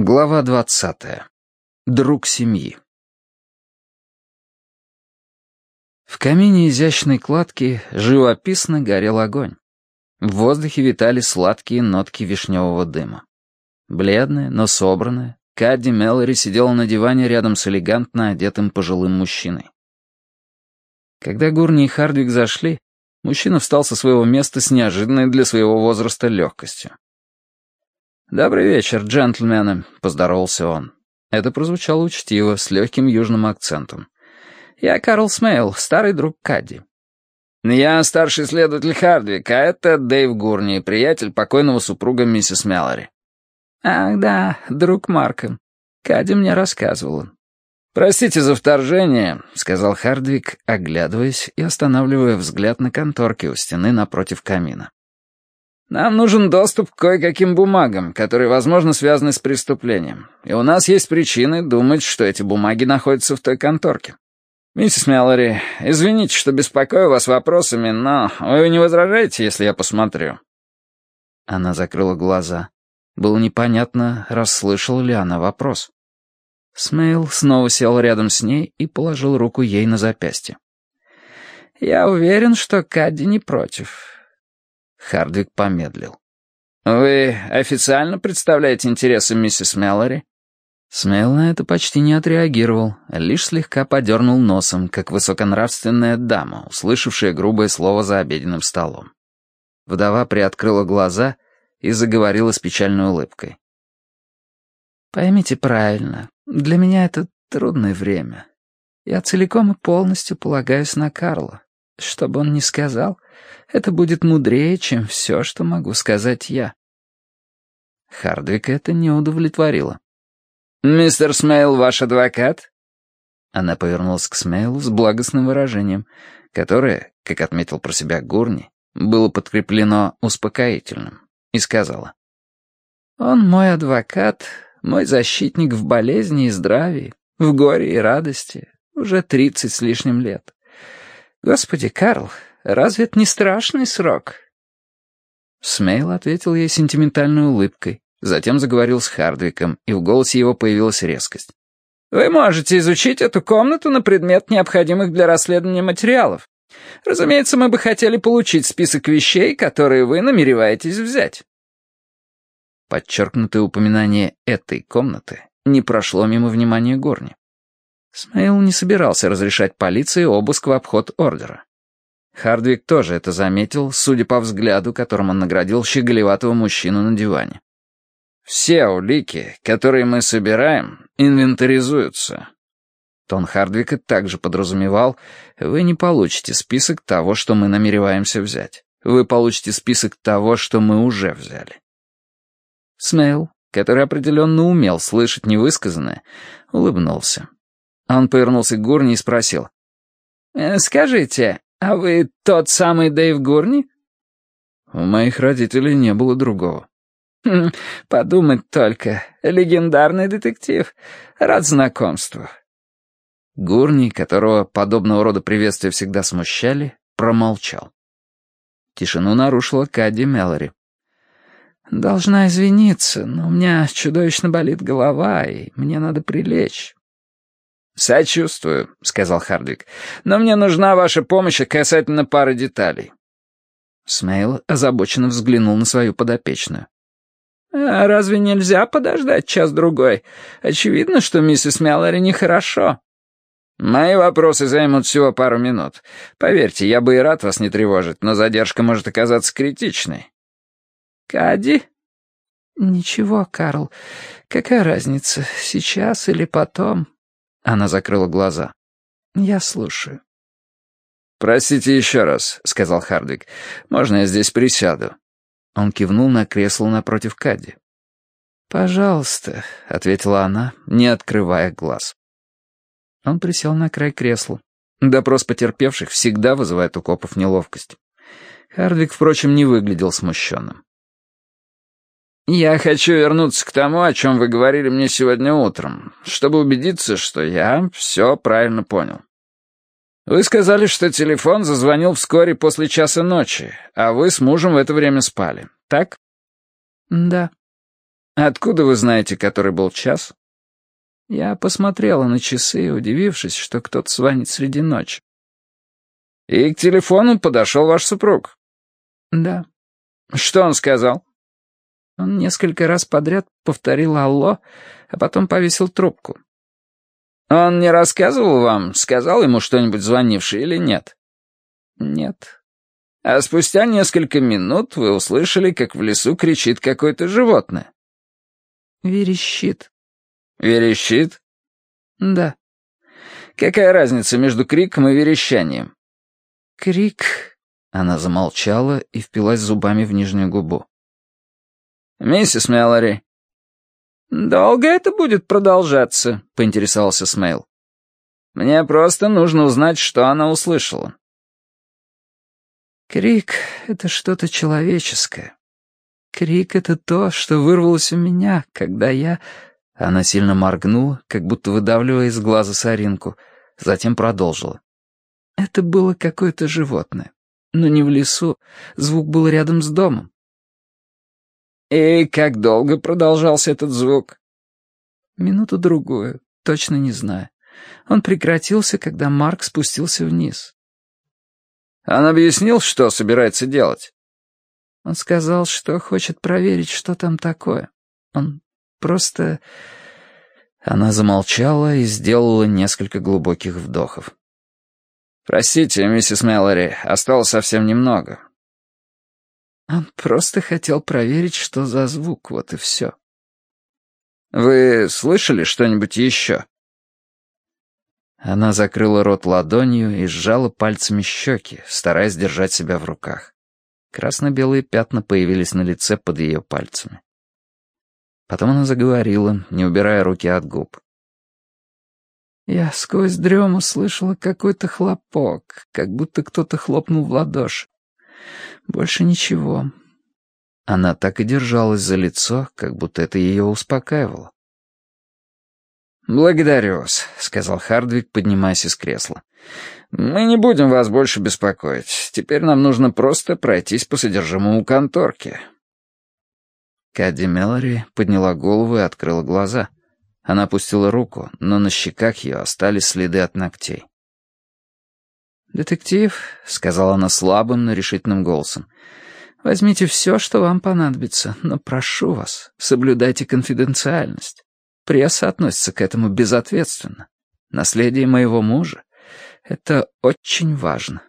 Глава двадцатая. Друг семьи. В камине изящной кладки живописно горел огонь. В воздухе витали сладкие нотки вишневого дыма. Бледная, но собранная, Кадди Меллори сидела на диване рядом с элегантно одетым пожилым мужчиной. Когда Гурни и Хардвик зашли, мужчина встал со своего места с неожиданной для своего возраста легкостью. «Добрый вечер, джентльмены», — поздоровался он. Это прозвучало учтиво, с легким южным акцентом. «Я Карл Смейл, старый друг Кадди». «Я старший следователь Хардвик, а это Дэйв Гурни, приятель покойного супруга миссис Меллори». «Ах да, друг Марка. Кадди мне рассказывал. «Простите за вторжение», — сказал Хардвик, оглядываясь и останавливая взгляд на конторки у стены напротив камина. Нам нужен доступ к кое-каким бумагам, которые, возможно, связаны с преступлением. И у нас есть причины думать, что эти бумаги находятся в той конторке. Миссис Меллори, извините, что беспокою вас вопросами, но вы не возражаете, если я посмотрю?» Она закрыла глаза. Было непонятно, расслышала ли она вопрос. Смейл снова сел рядом с ней и положил руку ей на запястье. «Я уверен, что Кадди не против. Хардвик помедлил. «Вы официально представляете интересы миссис Меллори?» Смейл на это почти не отреагировал, лишь слегка подернул носом, как высоконравственная дама, услышавшая грубое слово за обеденным столом. Вдова приоткрыла глаза и заговорила с печальной улыбкой. «Поймите правильно, для меня это трудное время. Я целиком и полностью полагаюсь на Карла. Что бы он ни сказал, это будет мудрее, чем все, что могу сказать я. Хардвик это не удовлетворило. «Мистер Смейл ваш адвокат?» Она повернулась к Смейлу с благостным выражением, которое, как отметил про себя Гурни, было подкреплено успокоительным, и сказала. «Он мой адвокат, мой защитник в болезни и здравии, в горе и радости, уже тридцать с лишним лет. Господи, Карл, разве это не страшный срок?» Смейл ответил ей сентиментальной улыбкой, затем заговорил с Хардвиком, и в голосе его появилась резкость. «Вы можете изучить эту комнату на предмет необходимых для расследования материалов. Разумеется, мы бы хотели получить список вещей, которые вы намереваетесь взять». Подчеркнутое упоминание этой комнаты не прошло мимо внимания Горни. Смейл не собирался разрешать полиции обыск в обход ордера. Хардвик тоже это заметил, судя по взгляду, которым он наградил щеголеватого мужчину на диване. «Все улики, которые мы собираем, инвентаризуются». Тон Хардвика также подразумевал, вы не получите список того, что мы намереваемся взять. Вы получите список того, что мы уже взяли. Смейл, который определенно умел слышать невысказанное, улыбнулся. Он повернулся к Гурни и спросил. «Э, «Скажите, а вы тот самый Дэйв Гурни?» «У моих родителей не было другого». Хм, «Подумать только, легендарный детектив. Рад знакомству». Гурни, которого подобного рода приветствия всегда смущали, промолчал. Тишину нарушила Кадди Меллори. «Должна извиниться, но у меня чудовищно болит голова, и мне надо прилечь. «Сочувствую», — сказал Хардвик. «Но мне нужна ваша помощь касательно пары деталей». Смейл озабоченно взглянул на свою подопечную. «А разве нельзя подождать час-другой? Очевидно, что миссис Меллори нехорошо». «Мои вопросы займут всего пару минут. Поверьте, я бы и рад вас не тревожить, но задержка может оказаться критичной». «Кади?» «Ничего, Карл. Какая разница, сейчас или потом?» Она закрыла глаза. «Я слушаю». «Простите еще раз», — сказал Хардвик. «Можно я здесь присяду?» Он кивнул на кресло напротив Кадди. «Пожалуйста», — ответила она, не открывая глаз. Он присел на край кресла. Допрос потерпевших всегда вызывает у копов неловкость. Хардвик, впрочем, не выглядел смущенным. «Я хочу вернуться к тому, о чем вы говорили мне сегодня утром, чтобы убедиться, что я все правильно понял. Вы сказали, что телефон зазвонил вскоре после часа ночи, а вы с мужем в это время спали, так?» «Да». Откуда вы знаете, который был час? Я посмотрела на часы, удивившись, что кто-то звонит среди ночи. И к телефону подошел ваш супруг? Да. Что он сказал? Он несколько раз подряд повторил «Алло», а потом повесил трубку. Он не рассказывал вам, сказал ему что-нибудь звонивший или нет? Нет. А спустя несколько минут вы услышали, как в лесу кричит какое-то животное. Верещит. Верещит? Да. Какая разница между криком и верещанием? Крик... Она замолчала и впилась зубами в нижнюю губу. «Миссис Мэлори». «Долго это будет продолжаться?» — поинтересовался Смейл. «Мне просто нужно узнать, что она услышала». «Крик — это что-то человеческое. Крик — это то, что вырвалось у меня, когда я...» Она сильно моргнула, как будто выдавливая из глаза соринку, затем продолжила. «Это было какое-то животное, но не в лесу, звук был рядом с домом». «И как долго продолжался этот звук?» «Минуту-другую, точно не знаю. Он прекратился, когда Марк спустился вниз». «Он объяснил, что собирается делать?» Он сказал, что хочет проверить, что там такое. Он просто...» Она замолчала и сделала несколько глубоких вдохов. «Простите, миссис Мэлори, осталось совсем немного». Он просто хотел проверить, что за звук, вот и все. «Вы слышали что-нибудь еще?» Она закрыла рот ладонью и сжала пальцами щеки, стараясь держать себя в руках. Красно-белые пятна появились на лице под ее пальцами. Потом она заговорила, не убирая руки от губ. Я сквозь дрему слышала какой-то хлопок, как будто кто-то хлопнул в ладоши. Больше ничего. Она так и держалась за лицо, как будто это ее успокаивало. «Благодарю вас», — сказал Хардвик, поднимаясь из кресла. «Мы не будем вас больше беспокоить. Теперь нам нужно просто пройтись по содержимому конторки». Кадди Меллори подняла голову и открыла глаза. Она опустила руку, но на щеках ее остались следы от ногтей. «Детектив», — сказала она слабым, но решительным голосом, — «возьмите все, что вам понадобится, но прошу вас, соблюдайте конфиденциальность. Пресса относится к этому безответственно. Наследие моего мужа — это очень важно».